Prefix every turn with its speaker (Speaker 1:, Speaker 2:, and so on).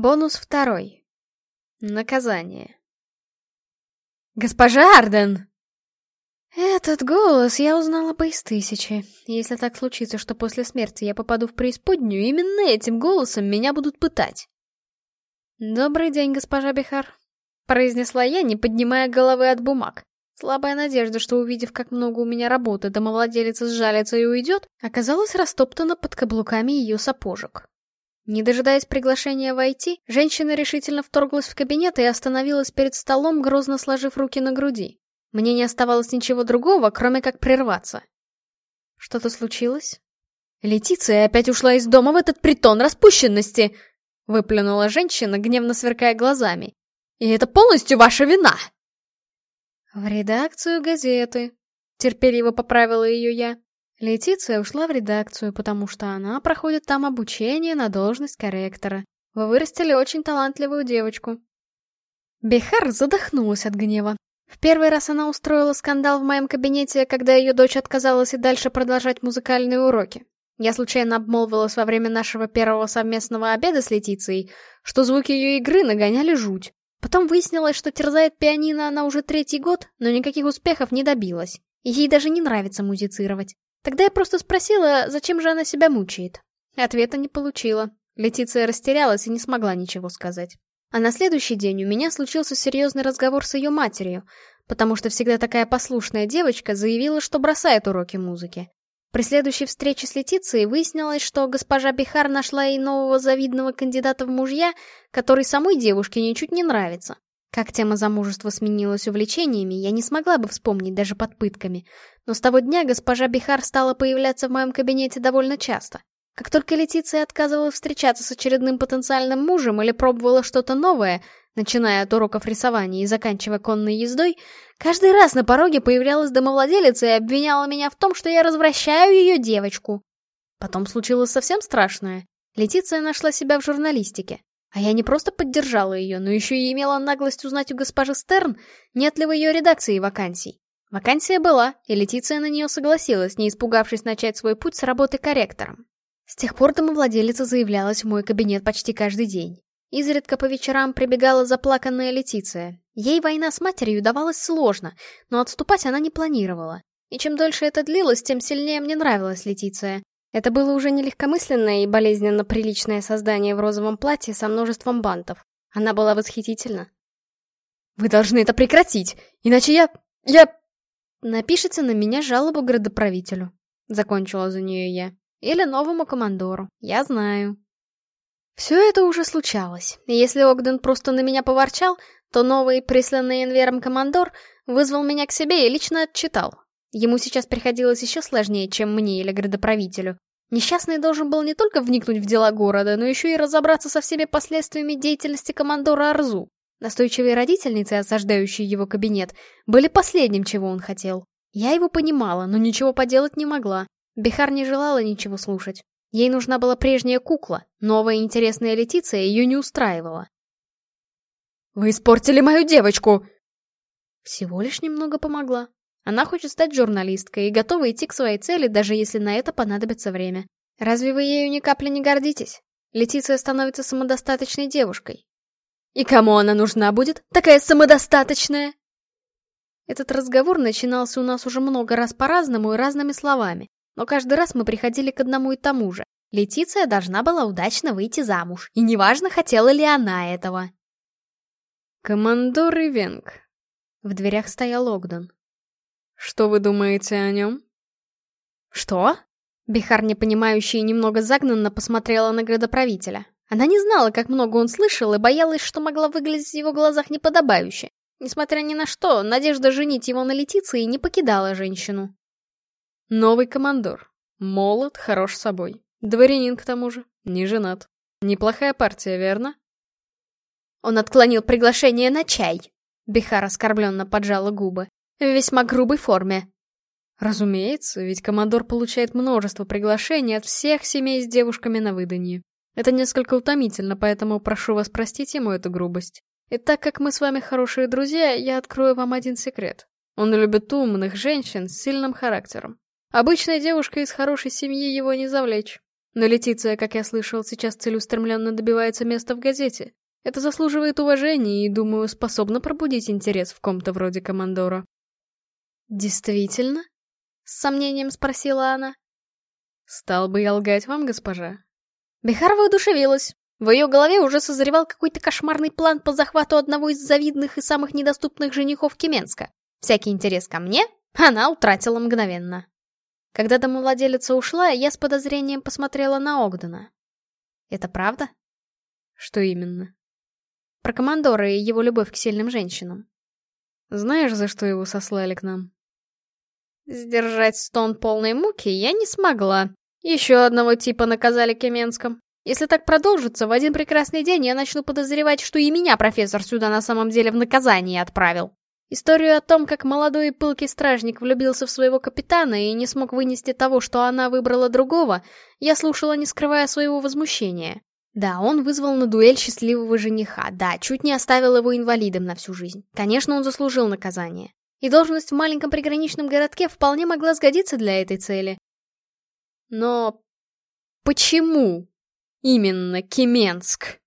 Speaker 1: Бонус второй. Наказание. «Госпожа Арден!» Этот голос я узнала бы из тысячи. Если так случится, что после смерти я попаду в преисподнюю, именно этим голосом меня будут пытать. «Добрый день, госпожа Бихар», — произнесла я, не поднимая головы от бумаг. Слабая надежда, что увидев, как много у меня работы, домовладелица сжалится и уйдет, оказалась растоптана под каблуками ее сапожек. Не дожидаясь приглашения войти, женщина решительно вторглась в кабинет и остановилась перед столом, грозно сложив руки на груди. Мне не оставалось ничего другого, кроме как прерваться. Что-то случилось? Летиция опять ушла из дома в этот притон распущенности! Выплюнула женщина, гневно сверкая глазами. И это полностью ваша вина! «В редакцию газеты», — терпеливо поправила ее я. Летиция ушла в редакцию, потому что она проходит там обучение на должность корректора. Вы вырастили очень талантливую девочку. Бехар задохнулась от гнева. В первый раз она устроила скандал в моем кабинете, когда ее дочь отказалась и дальше продолжать музыкальные уроки. Я случайно обмолвилась во время нашего первого совместного обеда с Летицией, что звуки ее игры нагоняли жуть. Потом выяснилось, что терзает пианино она уже третий год, но никаких успехов не добилась. Ей даже не нравится музицировать. Тогда я просто спросила, зачем же она себя мучает. Ответа не получила. Летиция растерялась и не смогла ничего сказать. А на следующий день у меня случился серьезный разговор с ее матерью, потому что всегда такая послушная девочка заявила, что бросает уроки музыки. При следующей встрече с Летицией выяснилось, что госпожа Бихар нашла ей нового завидного кандидата в мужья, который самой девушке ничуть не нравится. Как тема замужества сменилась увлечениями, я не смогла бы вспомнить даже под пытками. Но с того дня госпожа Бихар стала появляться в моем кабинете довольно часто. Как только Летиция отказывала встречаться с очередным потенциальным мужем или пробовала что-то новое, начиная от уроков рисования и заканчивая конной ездой, каждый раз на пороге появлялась домовладелица и обвиняла меня в том, что я развращаю ее девочку. Потом случилось совсем страшное. Летиция нашла себя в журналистике. А я не просто поддержала ее, но еще и имела наглость узнать у госпожи Стерн, нет ли в ее редакции вакансий. Вакансия была, и Летиция на нее согласилась, не испугавшись начать свой путь с работы корректором. С тех пор домовладелица заявлялась в мой кабинет почти каждый день. Изредка по вечерам прибегала заплаканная Летиция. Ей война с матерью давалась сложно, но отступать она не планировала. И чем дольше это длилось, тем сильнее мне нравилась Летиция. Это было уже не легкомысленное и болезненно приличное создание в розовом платье со множеством бантов. Она была восхитительна. «Вы должны это прекратить, иначе я... я...» «Напишите на меня жалобу градоправителю», — закончила за нее я. «Или новому командору, я знаю». Все это уже случалось, и если Огден просто на меня поворчал, то новый, присланный Энвером командор, вызвал меня к себе и лично отчитал. Ему сейчас приходилось еще сложнее, чем мне или градоправителю. Несчастный должен был не только вникнуть в дела города, но еще и разобраться со всеми последствиями деятельности командора Арзу. Настойчивые родительницы, осаждающие его кабинет, были последним, чего он хотел. Я его понимала, но ничего поделать не могла. Бихар не желала ничего слушать. Ей нужна была прежняя кукла, новая интересная Летиция ее не устраивала. «Вы испортили мою девочку!» Всего лишь немного помогла. Она хочет стать журналисткой и готова идти к своей цели, даже если на это понадобится время. Разве вы ею ни капли не гордитесь? Летиция становится самодостаточной девушкой. И кому она нужна будет? Такая самодостаточная! Этот разговор начинался у нас уже много раз по-разному и разными словами. Но каждый раз мы приходили к одному и тому же. Летиция должна была удачно выйти замуж, и неважно, хотела ли она этого. «Командор Ивенг». В дверях стоял Огдон. «Что вы думаете о нем?» «Что?» Бихар, непонимающий и немного загнанно, посмотрела на градоправителя. Она не знала, как много он слышал, и боялась, что могла выглядеть в его глазах неподобающе. Несмотря ни на что, надежда женить его на Летиции не покидала женщину. Новый командор. Молод, хорош собой. Дворянин, к тому же. Не женат. Неплохая партия, верно? Он отклонил приглашение на чай. Бихар оскорбленно поджала губы. В весьма грубой форме. Разумеется, ведь командор получает множество приглашений от всех семей с девушками на выданье. Это несколько утомительно, поэтому прошу вас простить ему эту грубость. И так как мы с вами хорошие друзья, я открою вам один секрет. Он любит умных женщин с сильным характером. Обычной девушкой из хорошей семьи его не завлечь. Но Летиция, как я слышал, сейчас целеустремленно добивается места в газете. Это заслуживает уважения и, думаю, способно пробудить интерес в ком-то вроде командора. «Действительно?» — с сомнением спросила она. «Стал бы я лгать вам, госпожа?» Бихар воодушевилась. В ее голове уже созревал какой-то кошмарный план по захвату одного из завидных и самых недоступных женихов Кеменска. Всякий интерес ко мне она утратила мгновенно. Когда домовладелица ушла, я с подозрением посмотрела на Огдена. Это правда? Что именно? Про командора и его любовь к сильным женщинам. Знаешь, за что его сослали к нам? Сдержать стон полной муки я не смогла. Еще одного типа наказали Кеменском. Если так продолжится, в один прекрасный день я начну подозревать, что и меня профессор сюда на самом деле в наказание отправил. Историю о том, как молодой и пылкий стражник влюбился в своего капитана и не смог вынести того, что она выбрала другого, я слушала, не скрывая своего возмущения. Да, он вызвал на дуэль счастливого жениха, да, чуть не оставил его инвалидом на всю жизнь. Конечно, он заслужил наказание. И должность в маленьком приграничном городке вполне могла сгодиться для этой цели. Но почему именно Кеменск?